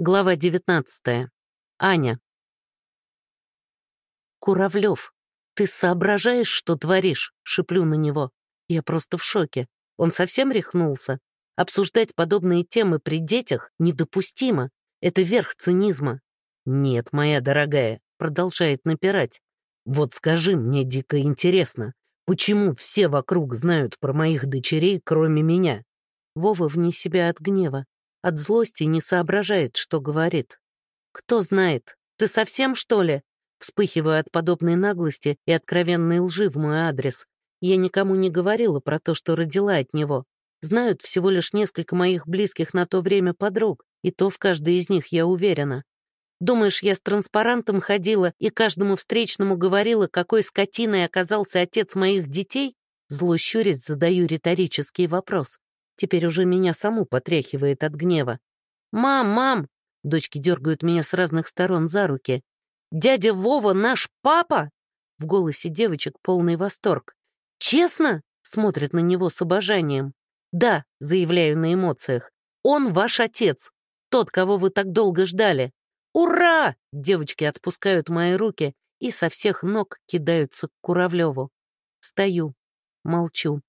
Глава 19. Аня. «Куравлев, ты соображаешь, что творишь?» — шиплю на него. Я просто в шоке. Он совсем рехнулся? Обсуждать подобные темы при детях недопустимо. Это верх цинизма. «Нет, моя дорогая», — продолжает напирать. «Вот скажи, мне дико интересно, почему все вокруг знают про моих дочерей, кроме меня?» Вова вне себя от гнева. От злости не соображает, что говорит. «Кто знает? Ты совсем, что ли?» Вспыхиваю от подобной наглости и откровенной лжи в мой адрес. Я никому не говорила про то, что родила от него. Знают всего лишь несколько моих близких на то время подруг, и то в каждой из них я уверена. Думаешь, я с транспарантом ходила и каждому встречному говорила, какой скотиной оказался отец моих детей? Зло задаю риторический вопрос. Теперь уже меня саму потряхивает от гнева. «Мам, мам!» Дочки дергают меня с разных сторон за руки. «Дядя Вова наш папа?» В голосе девочек полный восторг. «Честно?» — смотрят на него с обожанием. «Да», — заявляю на эмоциях. «Он ваш отец, тот, кого вы так долго ждали». «Ура!» — девочки отпускают мои руки и со всех ног кидаются к Куравлеву. Стою, молчу.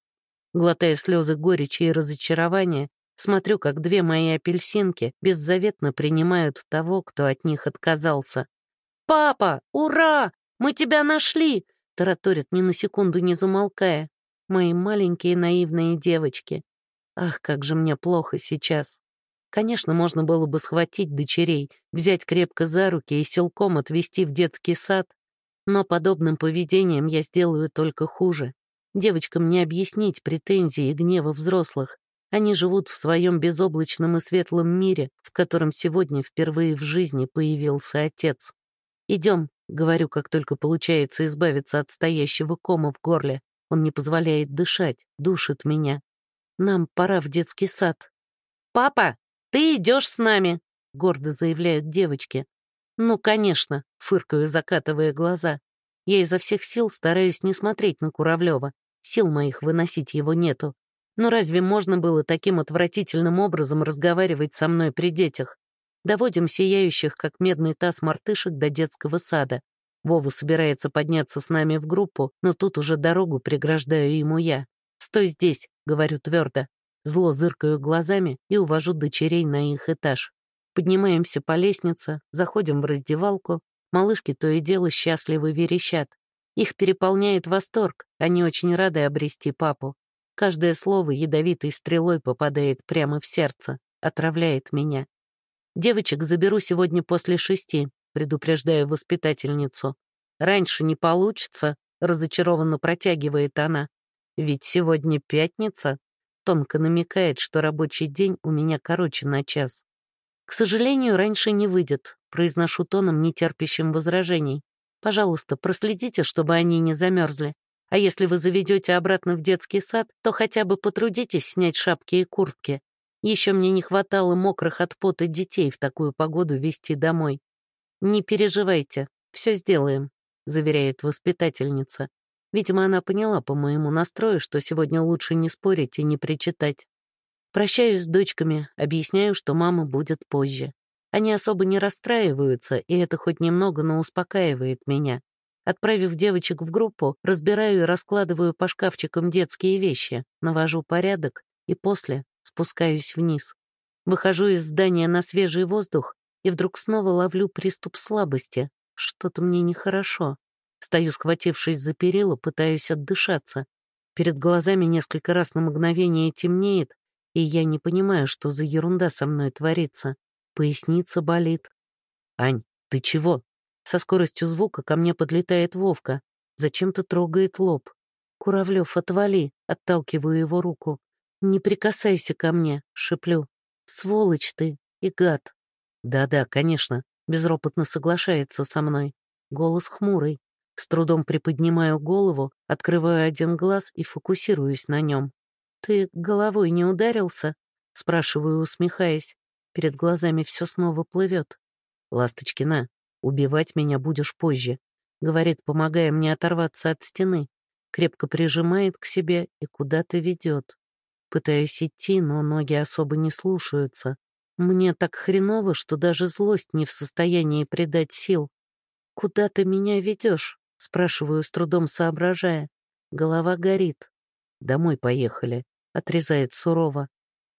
Глотая слезы горечи и разочарования, смотрю, как две мои апельсинки беззаветно принимают того, кто от них отказался. «Папа, ура! Мы тебя нашли!» — тараторят ни на секунду не замолкая. Мои маленькие наивные девочки. Ах, как же мне плохо сейчас. Конечно, можно было бы схватить дочерей, взять крепко за руки и силком отвезти в детский сад, но подобным поведением я сделаю только хуже. Девочкам не объяснить претензии и гнева взрослых. Они живут в своем безоблачном и светлом мире, в котором сегодня впервые в жизни появился отец. «Идем», — говорю, как только получается избавиться от стоящего кома в горле. Он не позволяет дышать, душит меня. Нам пора в детский сад. «Папа, ты идешь с нами», — гордо заявляют девочки. «Ну, конечно», — фыркаю, закатывая глаза. Я изо всех сил стараюсь не смотреть на Куравлева. Сил моих выносить его нету. Но разве можно было таким отвратительным образом разговаривать со мной при детях? Доводим сияющих, как медный таз мартышек, до детского сада. Вова собирается подняться с нами в группу, но тут уже дорогу преграждаю ему я. «Стой здесь», — говорю твердо. Зло зыркаю глазами и увожу дочерей на их этаж. Поднимаемся по лестнице, заходим в раздевалку. Малышки то и дело счастливо верещат. Их переполняет восторг, они очень рады обрести папу. Каждое слово ядовитой стрелой попадает прямо в сердце, отравляет меня. Девочек заберу сегодня после шести, предупреждаю воспитательницу. Раньше не получится, разочарованно протягивает она. Ведь сегодня пятница. Тонко намекает, что рабочий день у меня короче на час. К сожалению, раньше не выйдет, произношу тоном, нетерпящим возражений. Пожалуйста, проследите, чтобы они не замерзли. А если вы заведете обратно в детский сад, то хотя бы потрудитесь снять шапки и куртки. Еще мне не хватало мокрых от пота детей в такую погоду везти домой. «Не переживайте, все сделаем», — заверяет воспитательница. Видимо, она поняла по моему настрою, что сегодня лучше не спорить и не причитать. Прощаюсь с дочками, объясняю, что мама будет позже. Они особо не расстраиваются, и это хоть немного, но успокаивает меня. Отправив девочек в группу, разбираю и раскладываю по шкафчикам детские вещи, навожу порядок и после спускаюсь вниз. Выхожу из здания на свежий воздух и вдруг снова ловлю приступ слабости. Что-то мне нехорошо. Стою, схватившись за перила, пытаюсь отдышаться. Перед глазами несколько раз на мгновение темнеет, и я не понимаю, что за ерунда со мной творится. Поясница болит. «Ань, ты чего?» Со скоростью звука ко мне подлетает Вовка. Зачем-то трогает лоб. «Куравлев, отвали!» Отталкиваю его руку. «Не прикасайся ко мне!» — шеплю. «Сволочь ты и гад!» «Да-да, конечно!» — безропотно соглашается со мной. Голос хмурый. С трудом приподнимаю голову, открываю один глаз и фокусируюсь на нем. «Ты головой не ударился?» — спрашиваю, усмехаясь. Перед глазами все снова плывет. «Ласточкина, убивать меня будешь позже», — говорит, помогая мне оторваться от стены. Крепко прижимает к себе и куда-то ведет. Пытаюсь идти, но ноги особо не слушаются. Мне так хреново, что даже злость не в состоянии придать сил. «Куда ты меня ведешь?» — спрашиваю, с трудом соображая. Голова горит. «Домой поехали», — отрезает сурово.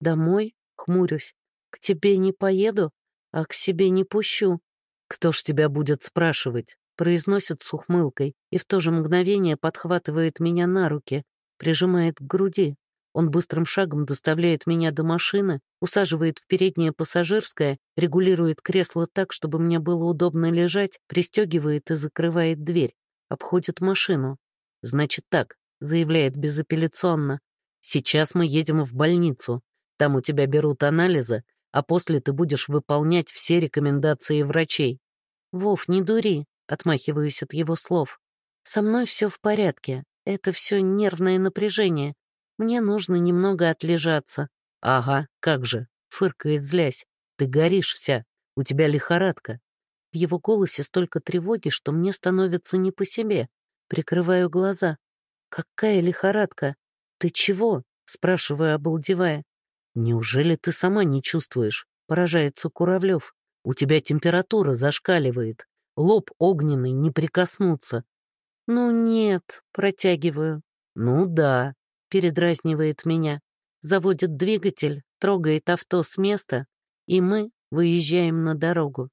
«Домой?» — хмурюсь. «К тебе не поеду, а к себе не пущу». «Кто ж тебя будет спрашивать?» произносит с ухмылкой и в то же мгновение подхватывает меня на руки, прижимает к груди. Он быстрым шагом доставляет меня до машины, усаживает в переднее пассажирское, регулирует кресло так, чтобы мне было удобно лежать, пристегивает и закрывает дверь, обходит машину. «Значит так», — заявляет безапелляционно, «сейчас мы едем в больницу. Там у тебя берут анализы, а после ты будешь выполнять все рекомендации врачей». «Вов, не дури», Отмахиваюсь от его слов. «Со мной все в порядке. Это все нервное напряжение. Мне нужно немного отлежаться». «Ага, как же», — фыркает злясь. «Ты горишь вся. У тебя лихорадка». В его голосе столько тревоги, что мне становится не по себе. Прикрываю глаза. «Какая лихорадка? Ты чего?» — спрашиваю, обалдевая. «Неужели ты сама не чувствуешь?» — поражается Куравлев. «У тебя температура зашкаливает» лоб огненный, не прикоснуться. «Ну нет», — протягиваю. «Ну да», — передразнивает меня. Заводит двигатель, трогает авто с места, и мы выезжаем на дорогу.